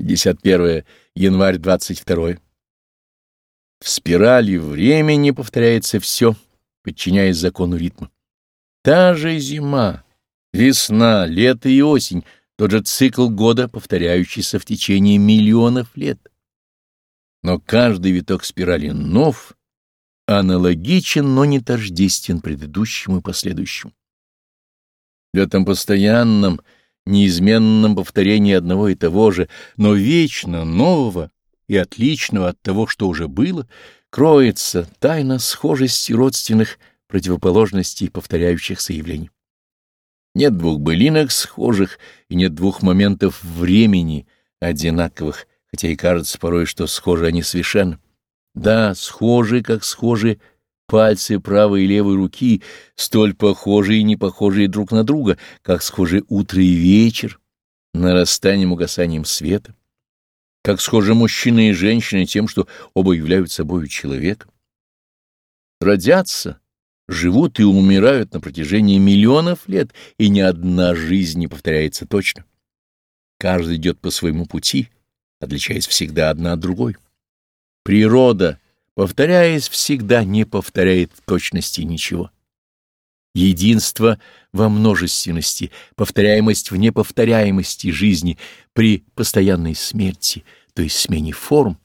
51 январь 22. В спирали времени повторяется все, подчиняясь закону ритма. Та же зима, весна, лето и осень, тот же цикл года, повторяющийся в течение миллионов лет. Но каждый виток спирали нов, аналогичен, но не тождествен предыдущему и последующему. В этом постоянном, неизменном повторении одного и того же, но вечно нового и отличного от того, что уже было, кроется тайна схожести родственных противоположностей повторяющихся явлений. Нет двух былинок схожих, и нет двух моментов времени одинаковых, хотя и кажется порой, что схожи они совершенно. Да, схожи, как схожи пальцы правой и левой руки, столь похожие и не похожие друг на друга, как схожи утро и вечер, нарастанием угасанием света, как схожи мужчина и женщина тем, что оба являются собой человеком. Родятся, живут и умирают на протяжении миллионов лет, и ни одна жизнь не повторяется точно. Каждый идет по своему пути, отличаясь всегда одна от другой. Природа — повторяясь всегда, не повторяет в точности ничего. Единство во множественности, повторяемость в неповторяемости жизни при постоянной смерти, то есть смене форм.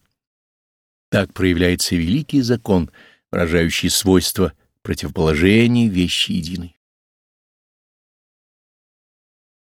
Так проявляется великий закон, выражающий свойства противоположений вещи единой.